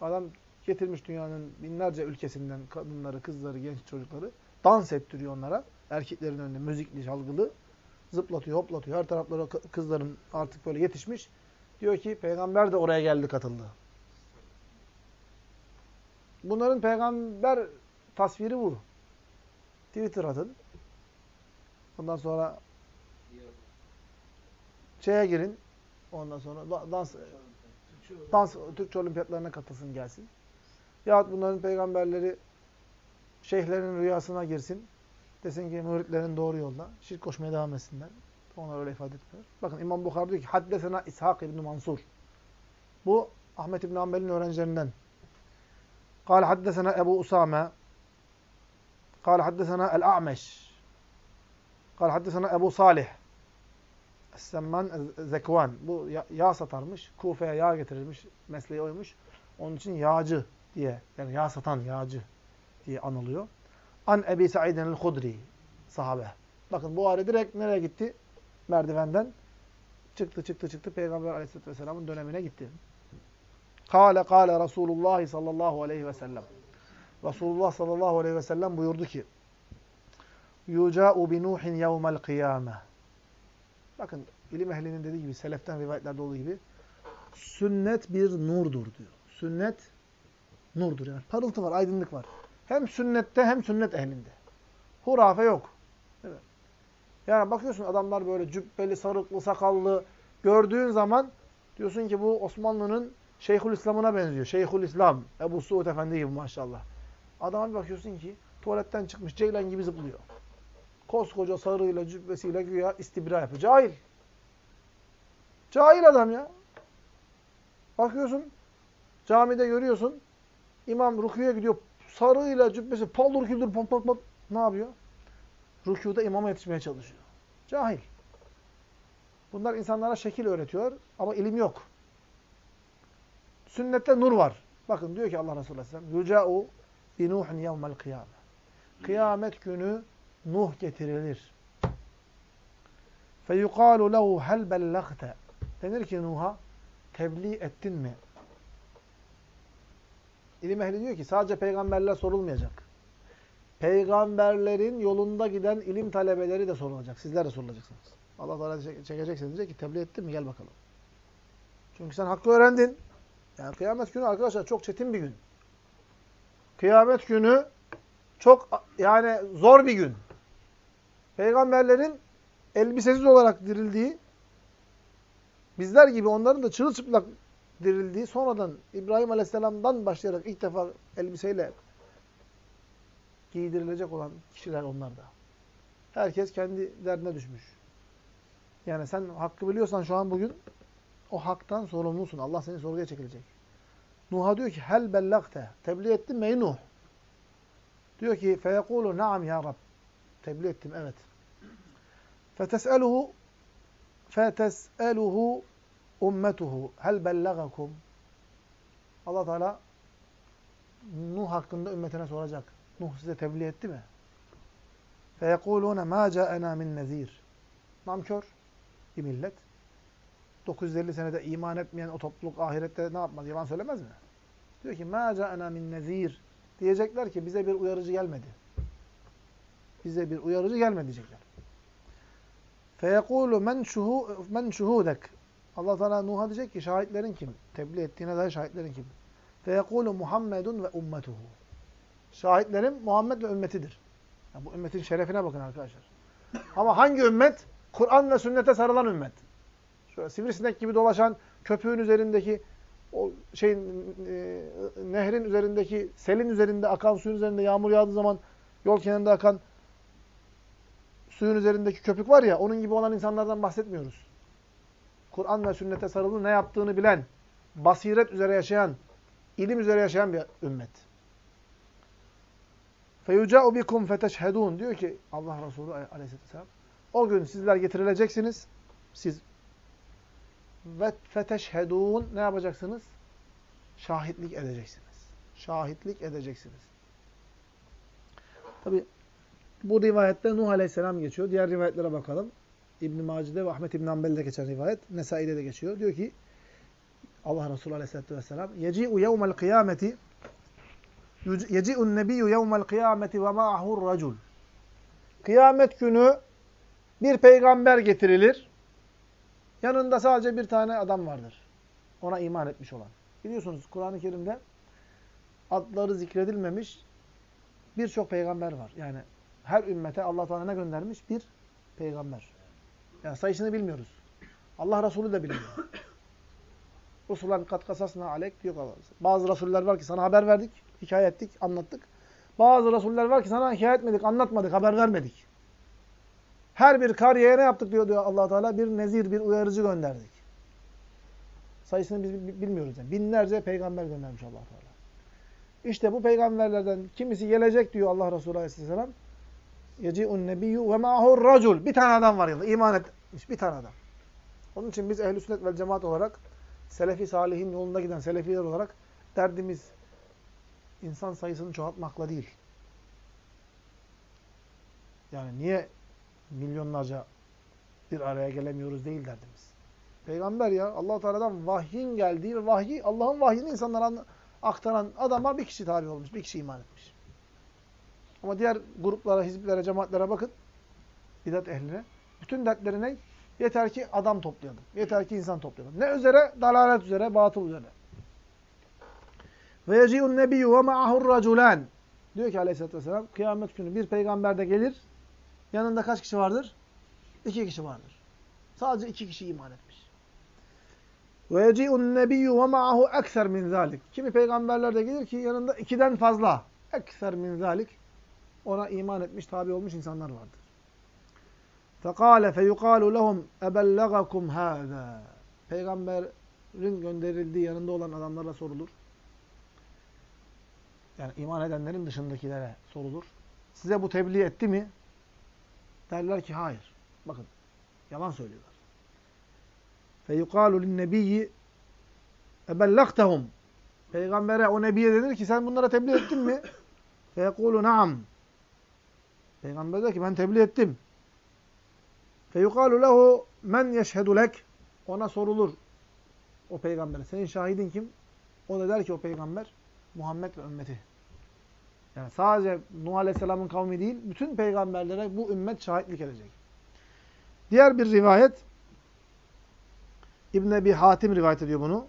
Adam getirmiş dünyanın binlerce ülkesinden kadınları, kızları, genç çocukları. Dans ettiriyor onlara. Erkeklerin önünde müzikli, çalgılı. Zıplatıyor, hoplatıyor. Her tarafları kızların artık böyle yetişmiş. Diyor ki peygamber de oraya geldi katıldı. Bunların peygamber tasviri bu. Twitter atın. Ondan sonra şeye girin. Ondan sonra dans dans Türkçe olimpiyatlarına katılsın gelsin. Yahut bunların peygamberleri şeyhlerin rüyasına girsin. Desin ki müritlerin doğru yolda. Şirk koşmaya devam etsinler. Onlar öyle ifade etmiyor. Bakın İmam Bukhari diyor ki Haddesena İshak İbni Mansur. Bu Ahmet İbni Ambel'in öğrencilerinden. Kale haddesena Ebu Usame. Kale haddesena El-A'meş. Kale haddesena Ebu Salih. Semman Zekvan. Bu yağ, yağ satarmış. Kufe'ye yağ getirilmiş. Mesleği oymuş. Onun için yağcı diye. Yani yağ satan yağcı diye anılıyor. An Ebi Sa'idin el-Hudri sahabe. Bakın bu arada direkt nereye gitti? Merdivenden çıktı çıktı çıktı Peygamber Aleyhisselatü vesselamın dönemine gitti. Kale kale Resulullah sallallahu aleyhi ve sellem. Resulullah sallallahu aleyhi ve sellem buyurdu ki Yuca'u bi Nuhin yevmel kıyame. Bakın ilim ehlinin dediği gibi, seleften rivayetlerde olduğu gibi sünnet bir nurdur diyor. Sünnet nurdur yani. Parıltı var, aydınlık var. Hem sünnette hem sünnet ehlinde. Hurafe yok. Yani bakıyorsun adamlar böyle cübbeli, sarıklı, sakallı gördüğün zaman diyorsun ki bu Osmanlı'nın Şeyhül İslam'ına benziyor. Şeyhül İslam, Ebu Suud Efendi gibi maşallah. Adama bir bakıyorsun ki tuvaletten çıkmış ceylan gibi zıplıyor. Koskoca sarığıyla, cübbesiyle güya istibra yapıyor. Cahil. Cahil adam ya. Bakıyorsun, camide görüyorsun, imam rüküye gidiyor, sarığıyla cübbesi paldır küldür pat pat pat ne yapıyor? Rükuda imama yetişmeye çalışıyor. Cahil. Bunlar insanlara şekil öğretiyor ama ilim yok. Sünnette nur var. Bakın diyor ki Allah Resulü Aleyhisselam Yüce'u binuhun yevmel kıyame. Kıyamet günü Nuh getirilir. Feyukalu lehu hel bellagte. Denir ki Nuh'a tebliğ ettin mi? İlim ehli diyor ki sadece peygamberler sorulmayacak. Peygamberlerin yolunda giden ilim talebeleri de sorulacak. Sizler de sorulacaksınız. Allah Teala çekeceksiniz diyecek ki tebliğ ettin mi? Gel bakalım. Çünkü sen hakkı öğrendin. Yani kıyamet günü arkadaşlar çok çetin bir gün. Kıyamet günü çok yani zor bir gün. Peygamberlerin elbisesiz olarak dirildiği, bizler gibi onların da çırılçıplak dirildiği, sonradan İbrahim Aleyhisselam'dan başlayarak ilk defa elbiseyle giydirilecek olan kişiler onlar da. Herkes kendi derdine düşmüş. Yani sen hakkı biliyorsan şu an bugün o haktan sorumlusun. Allah seni sorguya çekilecek. Nuh'a diyor ki hel bellagte. Tebliğ ettin mi Nuh? Diyor ki feyekulu naam ya Rab. Tebliğ ettim evet. Fetes'eluhu fetes'eluhu ummetuhu hel bellagakum. Allah Teala Nuh hakkında ümmetine soracak. Nuh size tebliğ etti mi? Feyekulûne mâ câenâ min nezîr. Namkör bir millet. 950 senede iman etmeyen o topluluk ahirette ne yapmaz? Yalan söylemez mi? Diyor ki mâ câenâ min nezîr. Diyecekler ki bize bir uyarıcı gelmedi. Bize bir uyarıcı gelmedi diyecekler. Feyekûlu men, şuhudek. Allah Teala Nuh'a diyecek ki şahitlerin kim? Tebliğ ettiğine dair şahitlerin kim? Feyekûlu Muhammedun ve ummetuhu. Şahitlerim Muhammed ve ümmetidir. Yani bu ümmetin şerefine bakın arkadaşlar. Ama hangi ümmet? Kur'an ve sünnete sarılan ümmet. Şöyle sivrisinek gibi dolaşan köpüğün üzerindeki o şeyin e, nehrin üzerindeki selin üzerinde akan suyun üzerinde yağmur yağdığı zaman yol kenarında akan suyun üzerindeki köpük var ya onun gibi olan insanlardan bahsetmiyoruz. Kur'an ve sünnete sarılı ne yaptığını bilen, basiret üzere yaşayan, ilim üzere yaşayan bir ümmet. فَيُجَاءُ بِكُمْ فَتَشْهَدُونَ Diyor ki Allah Resulü aleyhisselam. O gün sizler getirileceksiniz. Siz ve feteşhedun ne yapacaksınız? Şahitlik edeceksiniz. Şahitlik edeceksiniz. Tabi bu rivayette Nuh Aleyhisselam geçiyor. Diğer rivayetlere bakalım. İbn Maci'de ve Ahmet İbn Hanbel'de geçen rivayet. Nesai'de de geçiyor. Diyor ki Allah Resulü Aleyhisselatü Vesselam Yeci'u yevmel kıyameti Yeci'un nebiyyü yevmel kıyameti ve ma'ahur racul Kıyamet günü bir peygamber getirilir. Yanında sadece bir tane adam vardır. Ona iman etmiş olan. Biliyorsunuz Kur'an-ı Kerim'de adları zikredilmemiş birçok peygamber var. Yani her ümmete Allah Teala ne göndermiş? Bir peygamber. Yani sayısını bilmiyoruz. Allah Resulü de bilmiyor. Resulan kat kasasna alek diyor. Bazı Resuller var ki sana haber verdik, hikaye ettik, anlattık. Bazı Resuller var ki sana hikaye etmedik, anlatmadık, haber vermedik. Her bir kariyeye ne yaptık diyor, diyor allah Teala? Bir nezir, bir uyarıcı gönderdik. Sayısını biz bilmiyoruz. Yani. Binlerce peygamber göndermiş allah Teala. İşte bu peygamberlerden kimisi gelecek diyor Allah Resulü Aleyhisselam. Yeci'un nebiyyu ve ma'hur racul. Bir tane adam var yanında. İman etmiş bir tane adam. Onun için biz ehl-i sünnet vel cemaat olarak Selefi Salihin yolunda giden Selefiler olarak derdimiz insan sayısını çoğaltmakla değil. Yani niye milyonlarca bir araya gelemiyoruz değil derdimiz. Peygamber ya allah Teala'dan vahyin geldiği ve vahyi Allah'ın vahyini insanlara aktaran adama bir kişi tabi olmuş, bir kişi iman etmiş. Ama diğer gruplara, hizbitlere, cemaatlere bakın. Bidat ehline. Bütün dertleri ne? Yeter ki adam toplayalım. Yeter ki insan toplayalım. Ne üzere? Dalalet üzere, batıl üzere. Ve yeci'un nebiyyü ve ma'ahur raculan. Diyor ki aleyhissalatü vesselam, kıyamet günü bir peygamber de gelir. Yanında kaç kişi vardır? İki kişi vardır. Sadece iki kişi iman etmiş. Ve yeci'un nebiyyü ve ma'ahu ekser min zalik. Kimi peygamberler de gelir ki yanında ikiden fazla. Ekser min zalik Ona iman etmiş, tabi olmuş insanlar vardır. فَقَالَ فَيُقَالُ لَهُمْ اَبَلَّغَكُمْ هَذَا Peygamberin gönderildiği yanında olan adamlara sorulur. Yani iman edenlerin dışındakilere sorulur. Size bu tebliğ etti mi? Derler ki hayır. Bakın yalan söylüyorlar. فَيُقَالُ لِلنَّبِيِّ اَبَلَّغْتَهُمْ Peygambere, o nebiye denir ki sen bunlara tebliğ ettin mi? فَيَقُولُ نَعَمْ Peygamber diyor ki ben tebliğ ettim. Feyukalu lehu men yeşhedü lek. Ona sorulur o peygambere. Senin şahidin kim? O da der ki o peygamber Muhammed ve ümmeti. Yani sadece Nuh Aleyhisselam'ın kavmi değil, bütün peygamberlere bu ümmet şahitlik edecek. Diğer bir rivayet, İbn Ebi Hatim rivayet ediyor bunu.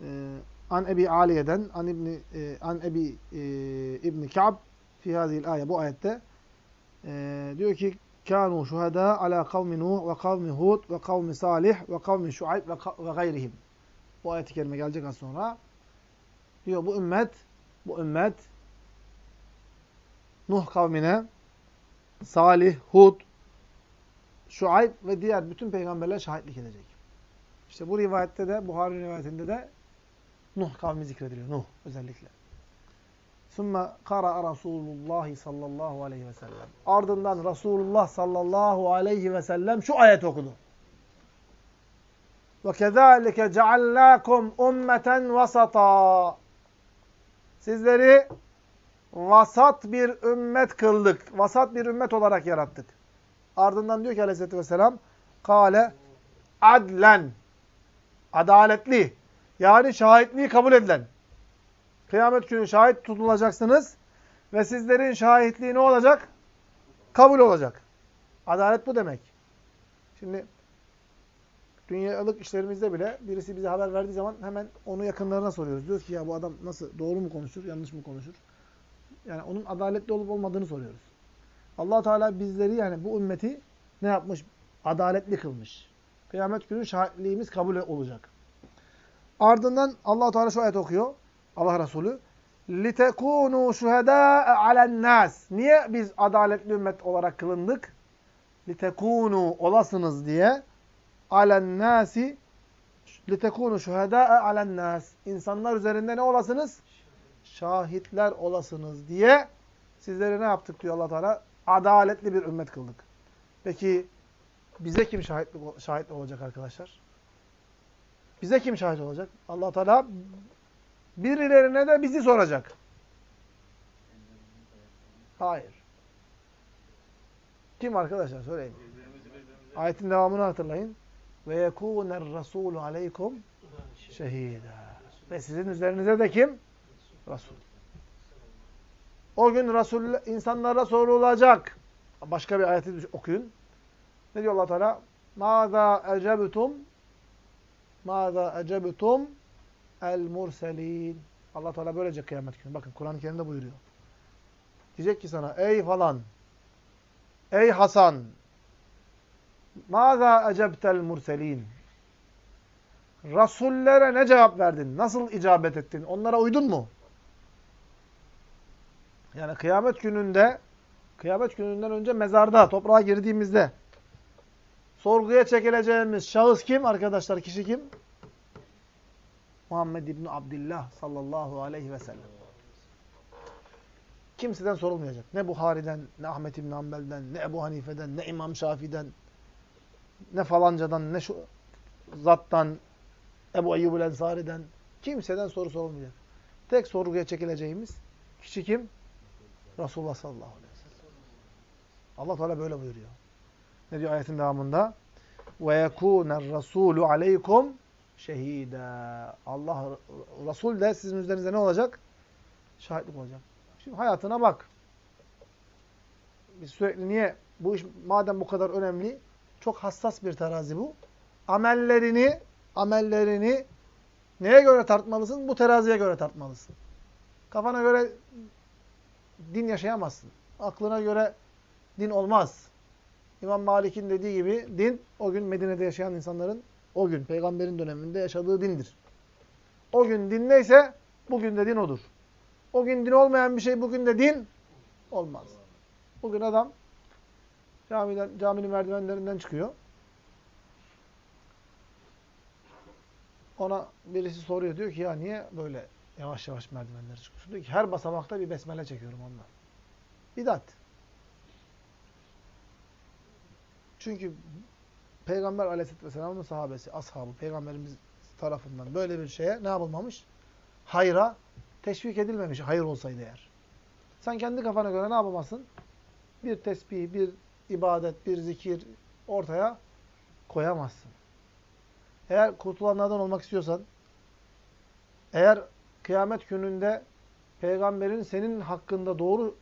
Ee, an Ebi Aliye'den, an İbni, e, an Ebi e, İbni Ka'b fi hazil ayet, bu ayette e, diyor ki kânû şuhedâ alâ kavmi Nuh ve kavmi Hud ve kavmi Salih ve kavmi Şuayb ve, ve gayrihim. Bu ayet-i kerime gelecek az sonra. Diyor bu ümmet, bu ümmet Nuh kavmine, Salih, Hud, Şuayb ve diğer bütün peygamberler şahitlik edecek. İşte bu rivayette de, Buhari rivayetinde de Nuh kavmi zikrediliyor. Nuh özellikle. Sümme kara Resulullah sallallahu aleyhi ve sellem. Ardından Resulullah sallallahu aleyhi ve sellem şu ayet okudu. Ve kezalike ceallâkum ummeten vasata. Sizleri vasat bir ümmet kıldık. Vasat bir ümmet olarak yarattık. Ardından diyor ki aleyhissalatü vesselam kale adlen. Adaletli. Yani şahitliği kabul edilen. Kıyamet günü şahit tutulacaksınız ve sizlerin şahitliği ne olacak? Kabul olacak. Adalet bu demek. Şimdi dünyalık işlerimizde bile birisi bize haber verdiği zaman hemen onu yakınlarına soruyoruz. Diyoruz ki ya bu adam nasıl doğru mu konuşur, yanlış mı konuşur? Yani onun adaletli olup olmadığını soruyoruz. allah Teala bizleri yani bu ümmeti ne yapmış? Adaletli kılmış. Kıyamet günü şahitliğimiz kabul olacak. Ardından allah Teala şu ayet okuyor. Allah Resulü. لِتَكُونُوا شُهَدَاءَ عَلَى النَّاسِ Niye biz adaletli ümmet olarak kılındık? لِتَكُونُوا olasınız diye عَلَى النَّاسِ لِتَكُونُوا شُهَدَاءَ عَلَى النَّاسِ İnsanlar üzerinde ne olasınız? Şahitler olasınız diye sizlere ne yaptık diyor allah Teala? Adaletli bir ümmet kıldık. Peki bize kim şahit, şahit olacak arkadaşlar? Bize kim şahit olacak? allah Teala birilerine de bizi soracak. Hayır. Kim arkadaşlar? Söyleyin. Ayetin devamını hatırlayın. Ve yekûner rasûlü aleykum şehîdâ. Ve sizin üzerinize de kim? Resul. O gün Resul insanlara sorulacak. Başka bir ayeti okuyun. Ne diyor Allah Teala? Mâzâ ecebtum Mâzâ ecebtum el murselin. Allah Teala böylece kıyamet günü. Bakın Kur'an-ı Kerim'de buyuruyor. Diyecek ki sana ey falan ey Hasan Mâzâ ecebtel murselin. Rasullere ne cevap verdin? Nasıl icabet ettin? Onlara uydun mu? Yani kıyamet gününde kıyamet gününden önce mezarda, toprağa girdiğimizde sorguya çekileceğimiz şahıs kim arkadaşlar? Kişi kim? Muhammed İbni Abdillah sallallahu aleyhi ve sellem. Kimseden sorulmayacak. Ne Buhari'den, ne Ahmet İbn Hanbel'den, ne Ebu Hanife'den, ne İmam Şafii'den, ne falancadan, ne şu zattan, Ebu Eyyub Ensari'den. Kimseden soru sorulmayacak. Tek sorguya çekileceğimiz kişi kim? Resulullah sallallahu aleyhi ve sellem. Allah Teala böyle buyuruyor. Ne diyor ayetin devamında? Ve yekûner rasûlü şehîdâ. Allah Resul de sizin üzerinizde ne olacak? Şahitlik olacak. Şimdi hayatına bak. Biz sürekli niye bu iş madem bu kadar önemli, çok hassas bir terazi bu. Amellerini amellerini neye göre tartmalısın? Bu teraziye göre tartmalısın. Kafana göre din yaşayamazsın. Aklına göre din olmaz. İmam Malik'in dediği gibi din o gün Medine'de yaşayan insanların o gün peygamberin döneminde yaşadığı dindir. O gün din neyse bugün de din odur. O gün din olmayan bir şey bugün de din olmaz. Bugün adam camiden, caminin merdivenlerinden çıkıyor. Ona birisi soruyor diyor ki ya niye böyle yavaş yavaş merdivenleri çıkıyorsun? Diyor ki her basamakta bir besmele çekiyorum ondan. Bidat. Çünkü Peygamber aleyhisselatü vesselamın sahabesi, ashabı, peygamberimiz tarafından böyle bir şeye ne yapılmamış? Hayra teşvik edilmemiş hayır olsaydı eğer. Sen kendi kafana göre ne yapamazsın? Bir tesbih, bir ibadet, bir zikir ortaya koyamazsın. Eğer kurtulanlardan olmak istiyorsan, eğer kıyamet gününde peygamberin senin hakkında doğru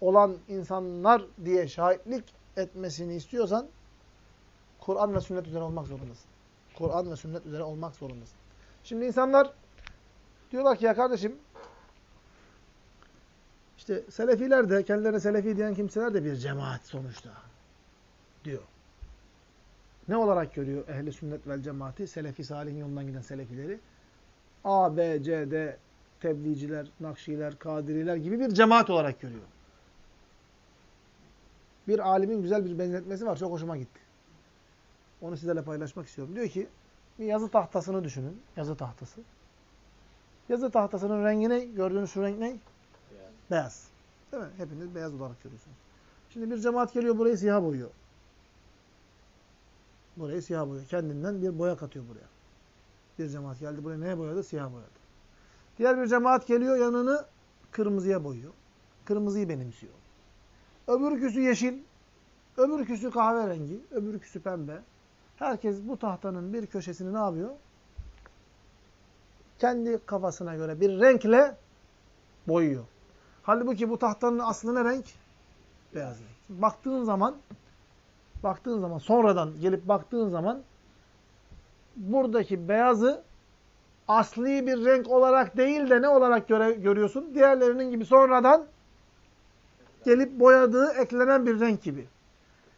olan insanlar diye şahitlik etmesini istiyorsan, Kur'an ve sünnet üzere olmak zorundasın. Kur'an ve sünnet üzere olmak zorundasın. Şimdi insanlar diyorlar ki ya kardeşim işte Selefiler de kendilerine Selefi diyen kimseler de bir cemaat sonuçta diyor. Ne olarak görüyor ehli sünnet vel cemaati? Selefi salihin yolundan giden Selefileri. A, B, C, D tebliğciler, nakşiler, kadiriler gibi bir cemaat olarak görüyor. Bir alimin güzel bir benzetmesi var. Çok hoşuma gitti. Onu sizlerle paylaşmak istiyorum. Diyor ki bir yazı tahtasını düşünün. Yazı tahtası. Yazı tahtasının rengi ne? Gördüğünüz şu renk ne? Beyaz. beyaz. Değil mi? Hepiniz beyaz olarak görüyorsunuz. Şimdi bir cemaat geliyor burayı siyah boyuyor. Burayı siyah boyuyor. Kendinden bir boya katıyor buraya. Bir cemaat geldi buraya neye boyadı? Siyah boyadı. Diğer bir cemaat geliyor yanını kırmızıya boyuyor. Kırmızıyı benimsiyor. Öbürküsü yeşil, öbürküsü kahverengi, öbürküsü pembe. Herkes bu tahtanın bir köşesini ne yapıyor? Kendi kafasına göre bir renkle boyuyor. Halbuki bu tahtanın aslı ne renk? Beyaz renk. Baktığın zaman baktığın zaman sonradan gelip baktığın zaman buradaki beyazı asli bir renk olarak değil de ne olarak göre, görüyorsun? Diğerlerinin gibi sonradan gelip boyadığı eklenen bir renk gibi.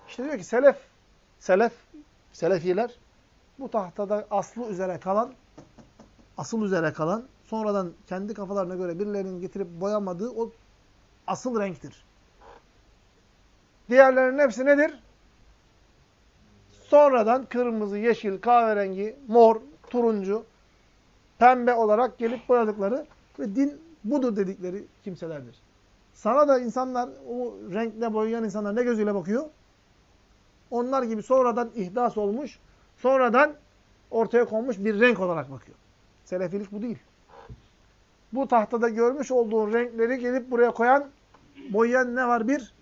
İşte diyor ki selef, selef, selefiler bu tahtada aslı üzere kalan, asıl üzere kalan, sonradan kendi kafalarına göre birilerinin getirip boyamadığı o asıl renktir. Diğerlerinin hepsi nedir? Sonradan kırmızı, yeşil, kahverengi, mor, turuncu, pembe olarak gelip boyadıkları ve din budur dedikleri kimselerdir. Sana da insanlar, o renkle boyayan insanlar ne gözüyle bakıyor? Onlar gibi sonradan ihdas olmuş, sonradan ortaya konmuş bir renk olarak bakıyor. Selefilik bu değil. Bu tahtada görmüş olduğun renkleri gelip buraya koyan, boyayan ne var? Bir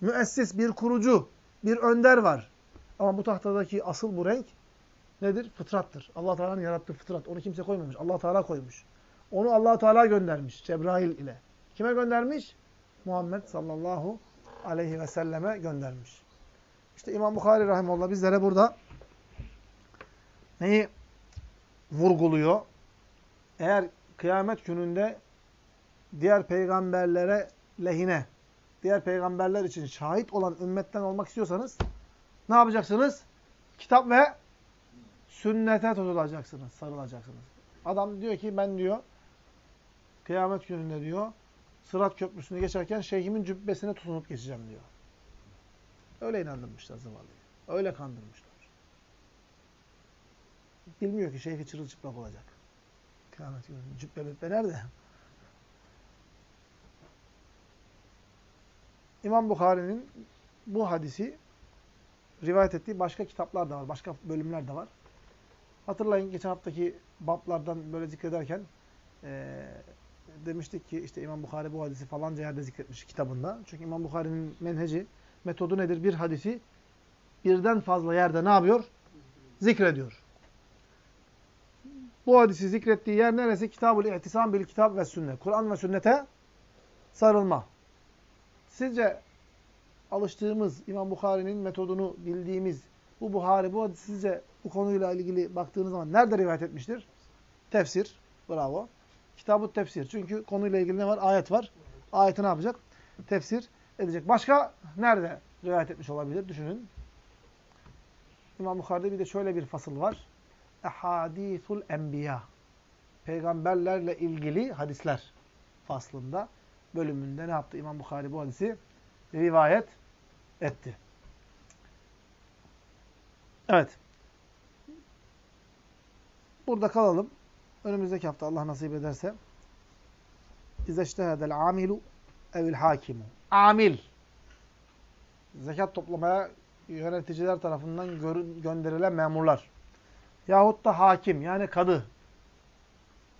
müessis, bir kurucu, bir önder var. Ama bu tahtadaki asıl bu renk nedir? Fıtrattır. Allah Teala'nın yarattığı fıtrat. Onu kimse koymamış. Allah Teala koymuş. Onu Allah Teala göndermiş Cebrail ile. Kime göndermiş? Muhammed sallallahu aleyhi ve selleme göndermiş. İşte İmam Bukhari rahimullah bizlere burada neyi vurguluyor? Eğer kıyamet gününde diğer peygamberlere lehine, diğer peygamberler için şahit olan ümmetten olmak istiyorsanız ne yapacaksınız? Kitap ve sünnete tutulacaksınız, sarılacaksınız. Adam diyor ki ben diyor kıyamet gününde diyor Sırat köprüsünü geçerken şeyhimin cübbesine tutunup geçeceğim diyor. Öyle inandırmışlar zavallıyı. Öyle kandırmışlar. Bilmiyor ki şeyhi çırılçıplak olacak. Kıyamet günü cübbe mübbe nerede? İmam Bukhari'nin bu hadisi rivayet ettiği başka kitaplar da var. Başka bölümler de var. Hatırlayın geçen haftaki bablardan böyle zikrederken e, demiştik ki işte İmam Bukhari bu hadisi falanca yerde zikretmiş kitabında. Çünkü İmam Bukhari'nin menheci, metodu nedir? Bir hadisi birden fazla yerde ne yapıyor? Zikrediyor. Bu hadisi zikrettiği yer neresi? Kitab-ül İhtisam bil Kitab ve Sünnet. Kur'an ve sünnete sarılma. Sizce alıştığımız İmam Bukhari'nin metodunu bildiğimiz bu Buhari bu hadis sizce bu konuyla ilgili baktığınız zaman nerede rivayet etmiştir? Tefsir. Bravo. Kitab-ı tefsir. Çünkü konuyla ilgili ne var? Ayet var. Ayeti ne yapacak? Tefsir edecek. Başka nerede rivayet etmiş olabilir? Düşünün. İmam Bukhari'de bir de şöyle bir fasıl var. Ehadithul Enbiya. Peygamberlerle ilgili hadisler faslında, bölümünde ne yaptı? İmam Bukhari bu hadisi rivayet etti. Evet. Burada kalalım. Önümüzdeki hafta Allah nasip ederse İzeştehedel amilu evil hakimu. Amil. Zekat toplamaya yöneticiler tarafından gönderilen memurlar. Yahut da hakim yani kadı.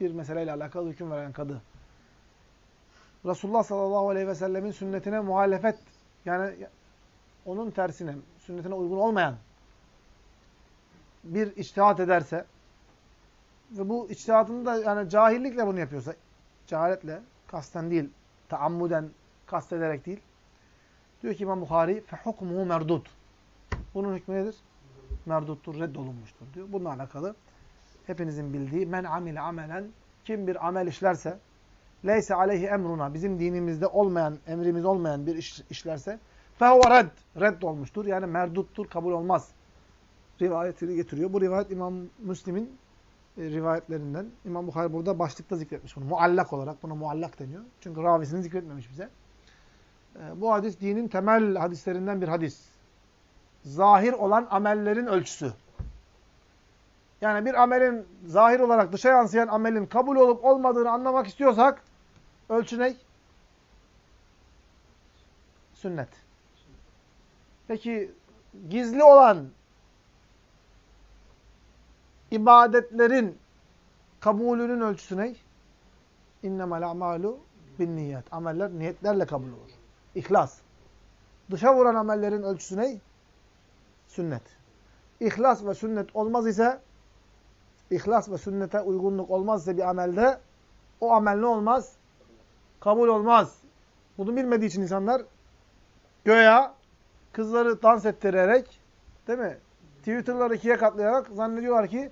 Bir meseleyle alakalı hüküm veren kadı. Resulullah sallallahu aleyhi ve sellemin sünnetine muhalefet yani onun tersine, sünnetine uygun olmayan bir içtihat ederse ve bu içtihatını da yani cahillikle bunu yapıyorsa, cehaletle, kasten değil, taammuden, kastederek değil. Diyor ki İmam Bukhari fehukmuhu merdud. Bunun hükmü nedir? Merduttur, reddolunmuştur diyor. Bununla alakalı hepinizin bildiği men amile amelen kim bir amel işlerse leyse aleyhi emruna bizim dinimizde olmayan, emrimiz olmayan bir iş işlerse fehuve red, reddolmuştur. Yani merduttur, kabul olmaz. Rivayetini getiriyor. Bu rivayet İmam Müslim'in e, rivayetlerinden. İmam Bukhari burada başlıkta zikretmiş bunu. Muallak olarak. Buna muallak deniyor. Çünkü ravisini zikretmemiş bize. E, bu hadis dinin temel hadislerinden bir hadis. Zahir olan amellerin ölçüsü. Yani bir amelin zahir olarak dışa yansıyan amelin kabul olup olmadığını anlamak istiyorsak ölçü ne? Sünnet. Peki gizli olan ibadetlerin kabulünün ölçüsü ne? İnnemel a'malu bin niyet. Ameller niyetlerle kabul olur. İhlas. Dışa vuran amellerin ölçüsü ne? Sünnet. İhlas ve sünnet olmaz ise ihlas ve sünnete uygunluk olmaz ise bir amelde o amel ne olmaz? Kabul olmaz. Bunu bilmediği için insanlar göya kızları dans ettirerek değil mi? Twitter'ları ikiye katlayarak zannediyorlar ki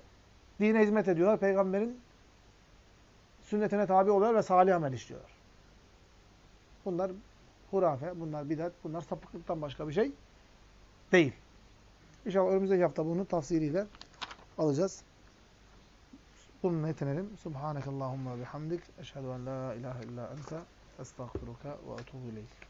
dine hizmet ediyorlar. Peygamberin sünnetine tabi oluyorlar ve salih amel işliyorlar. Bunlar hurafe, bunlar bidat, bunlar sapıklıktan başka bir şey değil. İnşallah önümüzdeki hafta bunu tafsiriyle alacağız. Bununla yetinelim. Subhanakallahumma bihamdik. Eşhedü en la ilahe illa ente estağfiruka ve etubu ileyk.